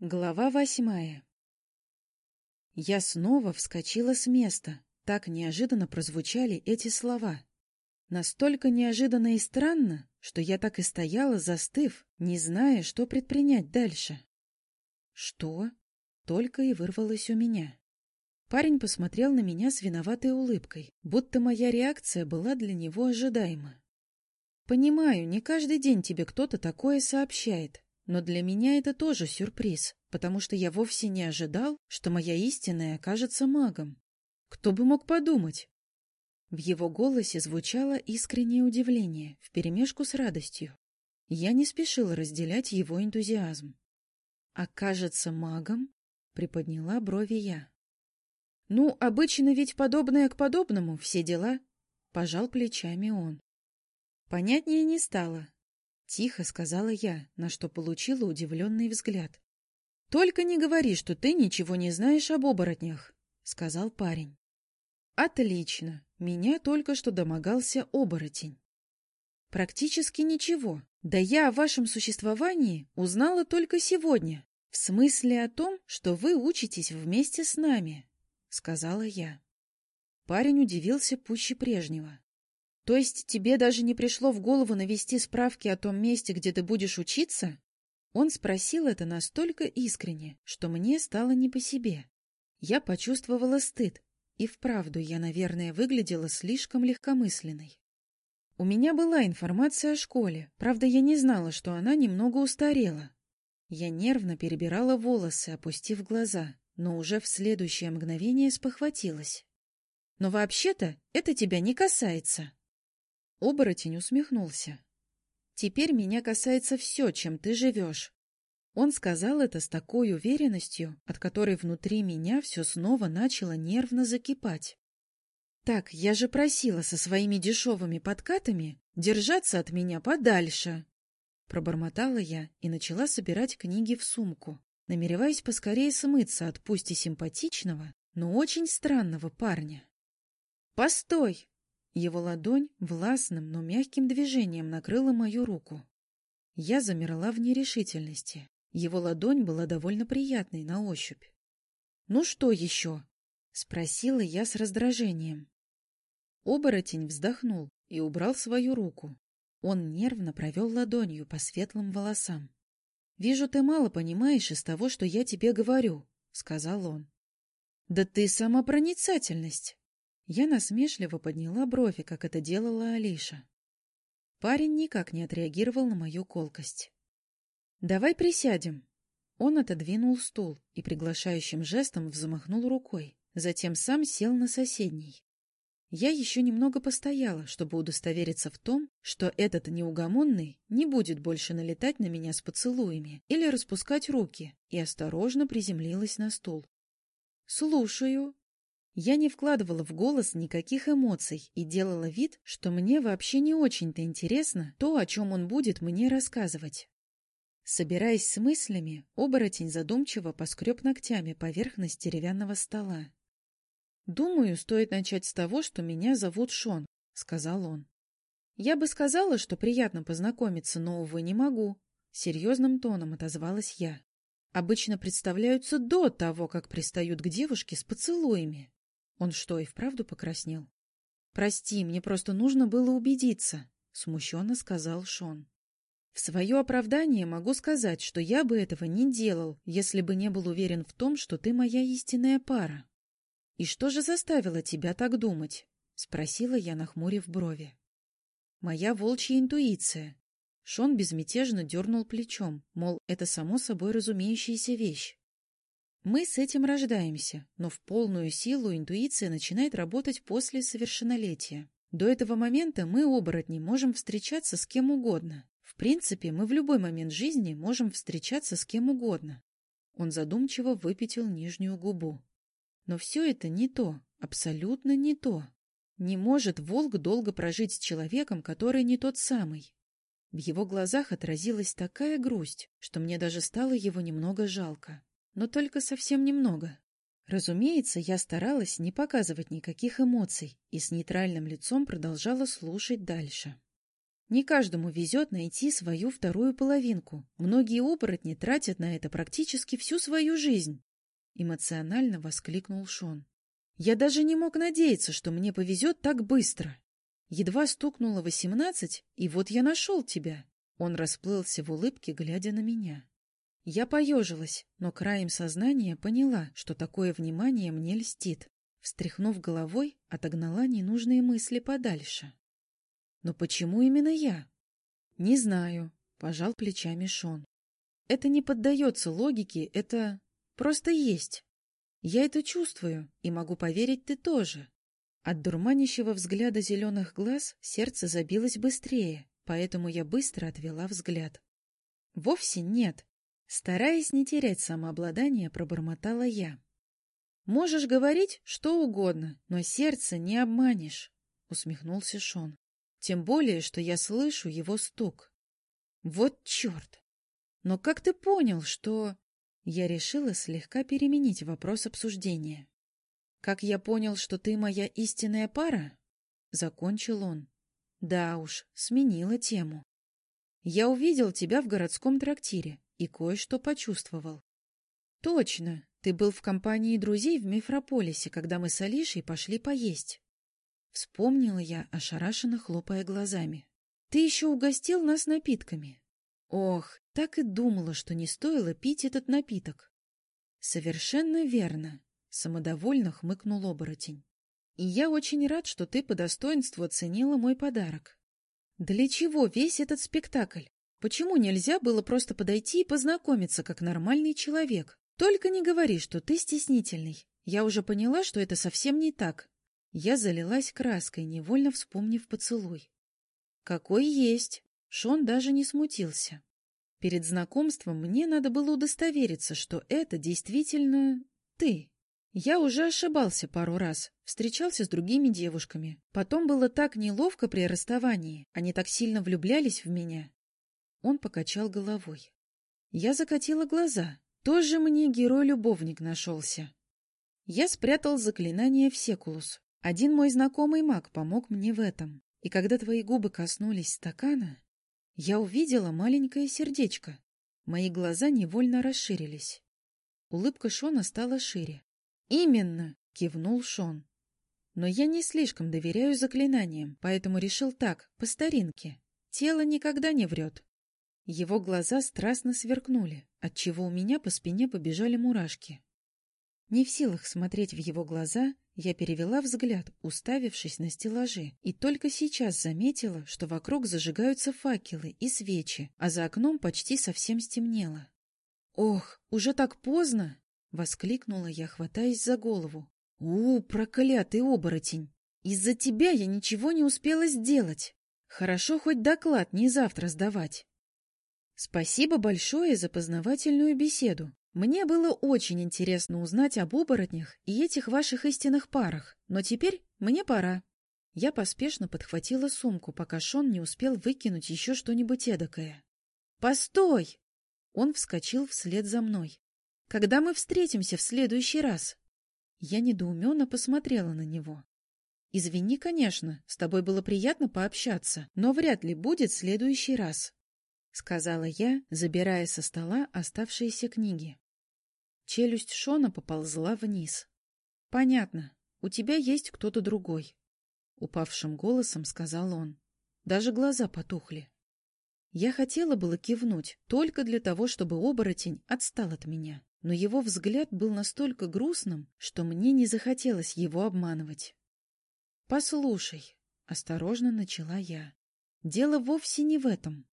Глава восьмая Я снова вскочила с места. Так неожиданно прозвучали эти слова. Настолько неожиданно и странно, что я так и стояла, застыв, не зная, что предпринять дальше. «Что?» — только и вырвалось у меня. Парень посмотрел на меня с виноватой улыбкой, будто моя реакция была для него ожидаема. «Понимаю, не каждый день тебе кто-то такое сообщает, но для меня это тоже сюрприз, потому что я вовсе не ожидал, что моя истинная окажется магом. Кто бы мог подумать? В его голосе звучало искреннее удивление вперемешку с радостью. Я не спешил разделять его энтузиазм. «Окажется магом?» — приподняла брови я. «Ну, обычно ведь подобное к подобному, все дела», — пожал плечами он. Понятнее не стало, — тихо сказала я, на что получила удивленный взгляд. — Только не говори, что ты ничего не знаешь об оборотнях, — сказал парень. — Отлично. Меня только что домогался оборотень. — Практически ничего. Да я о вашем существовании узнала только сегодня. В смысле о том, что вы учитесь вместе с нами, — сказала я. Парень удивился пуще прежнего. То есть тебе даже не пришло в голову навести справки о том месте, где ты будешь учиться? Он спросил это настолько искренне, что мне стало не по себе. Я почувствовала стыд, и вправду я, наверное, выглядела слишком легкомысленной. У меня была информация о школе, правда, я не знала, что она немного устарела. Я нервно перебирала волосы, опустив глаза, но уже в следующее мгновение спохватилась. Но вообще-то это тебя не касается. Оборотень усмехнулся. «Теперь меня касается все, чем ты живешь». Он сказал это с такой уверенностью, от которой внутри меня все снова начало нервно закипать. «Так, я же просила со своими дешевыми подкатами держаться от меня подальше!» Пробормотала я и начала собирать книги в сумку, намереваясь поскорее смыться от пусть и симпатичного, но очень странного парня. «Постой!» Его ладонь властным, но мягким движением накрыла мою руку. Я замерла в нерешительности. Его ладонь была довольно приятной на ощупь. «Ну что еще?» — спросила я с раздражением. Оборотень вздохнул и убрал свою руку. Он нервно провел ладонью по светлым волосам. «Вижу, ты мало понимаешь из того, что я тебе говорю», — сказал он. «Да ты самопроницательность!» Я насмешливо подняла брови, как это делала Алиша. Парень никак не отреагировал на мою колкость. «Давай присядем». Он отодвинул стул и приглашающим жестом взмахнул рукой, затем сам сел на соседний. Я еще немного постояла, чтобы удостовериться в том, что этот неугомонный не будет больше налетать на меня с поцелуями или распускать руки, и осторожно приземлилась на стул. «Слушаю», я не вкладывала в голос никаких эмоций и делала вид, что мне вообще не очень-то интересно то, о чем он будет мне рассказывать. Собираясь с мыслями, оборотень задумчиво поскреб ногтями поверхность деревянного стола. «Думаю, стоит начать с того, что меня зовут Шон», — сказал он. «Я бы сказала, что приятно познакомиться, но, увы, не могу», — серьезным тоном отозвалась я. «Обычно представляются до того, как пристают к девушке с поцелуями». Он что, и вправду покраснел? «Прости, мне просто нужно было убедиться», — смущенно сказал Шон. «В свое оправдание могу сказать, что я бы этого не делал, если бы не был уверен в том, что ты моя истинная пара». «И что же заставило тебя так думать?» — спросила я, нахмурив брови. «Моя волчья интуиция». Шон безмятежно дернул плечом, мол, это само собой разумеющаяся вещь. Мы с этим рождаемся, но в полную силу интуиция начинает работать после совершеннолетия. До этого момента мы, оборотни, можем встречаться с кем угодно. В принципе, мы в любой момент жизни можем встречаться с кем угодно. Он задумчиво выпятил нижнюю губу. Но все это не то, абсолютно не то. Не может волк долго прожить с человеком, который не тот самый. В его глазах отразилась такая грусть, что мне даже стало его немного жалко но только совсем немного. Разумеется, я старалась не показывать никаких эмоций и с нейтральным лицом продолжала слушать дальше. Не каждому везет найти свою вторую половинку. Многие оборотни тратят на это практически всю свою жизнь. Эмоционально воскликнул Шон. Я даже не мог надеяться, что мне повезет так быстро. Едва стукнуло восемнадцать, и вот я нашел тебя. Он расплылся в улыбке, глядя на меня. Я поежилась, но краем сознания поняла, что такое внимание мне льстит. Встряхнув головой, отогнала ненужные мысли подальше. Но почему именно я? Не знаю, пожал плечами Шон. Это не поддается логике, это просто есть. Я это чувствую, и могу поверить, ты тоже. От дурманящего взгляда зеленых глаз сердце забилось быстрее, поэтому я быстро отвела взгляд. Вовсе нет. Стараясь не терять самообладание, пробормотала я. «Можешь говорить что угодно, но сердце не обманешь», — усмехнулся Шон. «Тем более, что я слышу его стук». «Вот черт! Но как ты понял, что...» Я решила слегка переменить вопрос обсуждения. «Как я понял, что ты моя истинная пара?» Закончил он. «Да уж, сменила тему. Я увидел тебя в городском трактире и кое-что почувствовал. Точно, ты был в компании друзей в Мефрополисе, когда мы с Алишей пошли поесть. Вспомнила я, ошарашенно хлопая глазами. Ты еще угостил нас напитками. Ох, так и думала, что не стоило пить этот напиток. Совершенно верно, самодовольно хмыкнул оборотень. И я очень рад, что ты по достоинству оценила мой подарок. Для чего весь этот спектакль? Почему нельзя было просто подойти и познакомиться, как нормальный человек? Только не говори, что ты стеснительный. Я уже поняла, что это совсем не так. Я залилась краской, невольно вспомнив поцелуй. Какой есть. Шон даже не смутился. Перед знакомством мне надо было удостовериться, что это действительно ты. Я уже ошибался пару раз, встречался с другими девушками. Потом было так неловко при расставании, они так сильно влюблялись в меня. Он покачал головой. Я закатила глаза, тоже мне герой-любовник нашелся. Я спрятал заклинание в секулус. Один мой знакомый маг помог мне в этом. И когда твои губы коснулись стакана, я увидела маленькое сердечко. Мои глаза невольно расширились. Улыбка Шона стала шире. «Именно!» — кивнул Шон. «Но я не слишком доверяю заклинаниям, поэтому решил так, по старинке. Тело никогда не врет. Его глаза страстно сверкнули, отчего у меня по спине побежали мурашки. Не в силах смотреть в его глаза, я перевела взгляд, уставившись на стеллажи, и только сейчас заметила, что вокруг зажигаются факелы и свечи, а за окном почти совсем стемнело. «Ох, уже так поздно!» — воскликнула я, хватаясь за голову. «У, проклятый оборотень! Из-за тебя я ничего не успела сделать! Хорошо хоть доклад не завтра сдавать!» Спасибо большое за познавательную беседу. Мне было очень интересно узнать об оборотнях и этих ваших истинных парах, но теперь мне пора. Я поспешно подхватила сумку, пока Шон не успел выкинуть еще что-нибудь эдакое. «Постой!» Он вскочил вслед за мной. «Когда мы встретимся в следующий раз?» Я недоуменно посмотрела на него. «Извини, конечно, с тобой было приятно пообщаться, но вряд ли будет следующий раз». — сказала я, забирая со стола оставшиеся книги. Челюсть Шона поползла вниз. — Понятно. У тебя есть кто-то другой. — упавшим голосом сказал он. Даже глаза потухли. Я хотела было кивнуть, только для того, чтобы оборотень отстал от меня. Но его взгляд был настолько грустным, что мне не захотелось его обманывать. — Послушай, — осторожно начала я, — дело вовсе не в этом.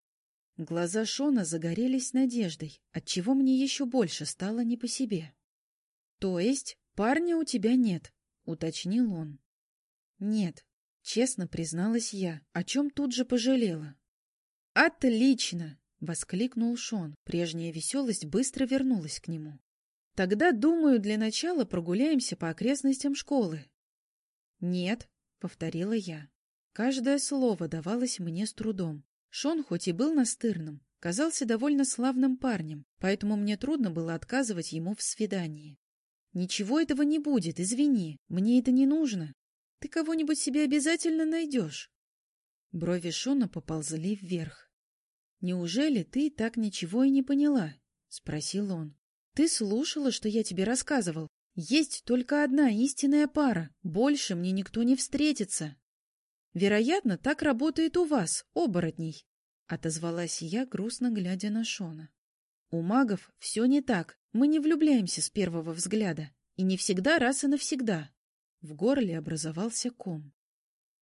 Глаза Шона загорелись надеждой, отчего мне еще больше стало не по себе. — То есть парня у тебя нет? — уточнил он. — Нет, — честно призналась я, о чем тут же пожалела. — Отлично! — воскликнул Шон. Прежняя веселость быстро вернулась к нему. — Тогда, думаю, для начала прогуляемся по окрестностям школы. — Нет, — повторила я. Каждое слово давалось мне с трудом. Шон, хоть и был настырным, казался довольно славным парнем, поэтому мне трудно было отказывать ему в свидании. «Ничего этого не будет, извини, мне это не нужно. Ты кого-нибудь себе обязательно найдешь». Брови Шона поползли вверх. «Неужели ты так ничего и не поняла?» — спросил он. «Ты слушала, что я тебе рассказывал? Есть только одна истинная пара, больше мне никто не встретится». «Вероятно, так работает у вас, оборотней», — отозвалась я, грустно глядя на Шона. «У магов все не так, мы не влюбляемся с первого взгляда, и не всегда раз и навсегда». В горле образовался ком.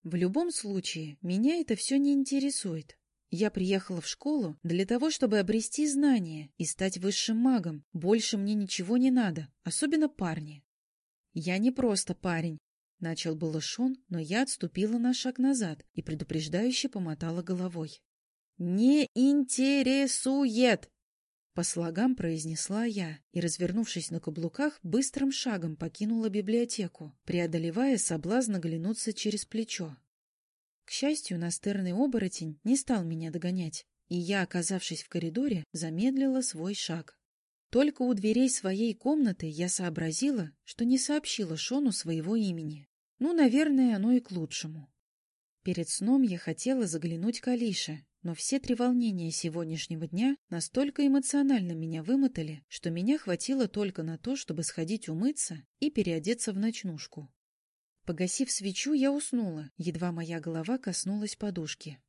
«В любом случае, меня это все не интересует. Я приехала в школу для того, чтобы обрести знания и стать высшим магом. Больше мне ничего не надо, особенно парни. Я не просто парень. Начал было Шон, но я отступила на шаг назад и предупреждающе помотала головой. «Не интересует!» По слогам произнесла я и, развернувшись на каблуках, быстрым шагом покинула библиотеку, преодолевая соблазн оглянуться через плечо. К счастью, настырный оборотень не стал меня догонять, и я, оказавшись в коридоре, замедлила свой шаг. Только у дверей своей комнаты я сообразила, что не сообщила Шону своего имени. Ну, наверное, оно и к лучшему. Перед сном я хотела заглянуть к Алише, но все три волнения сегодняшнего дня настолько эмоционально меня вымотали, что меня хватило только на то, чтобы сходить умыться и переодеться в ночнушку. Погасив свечу, я уснула, едва моя голова коснулась подушки.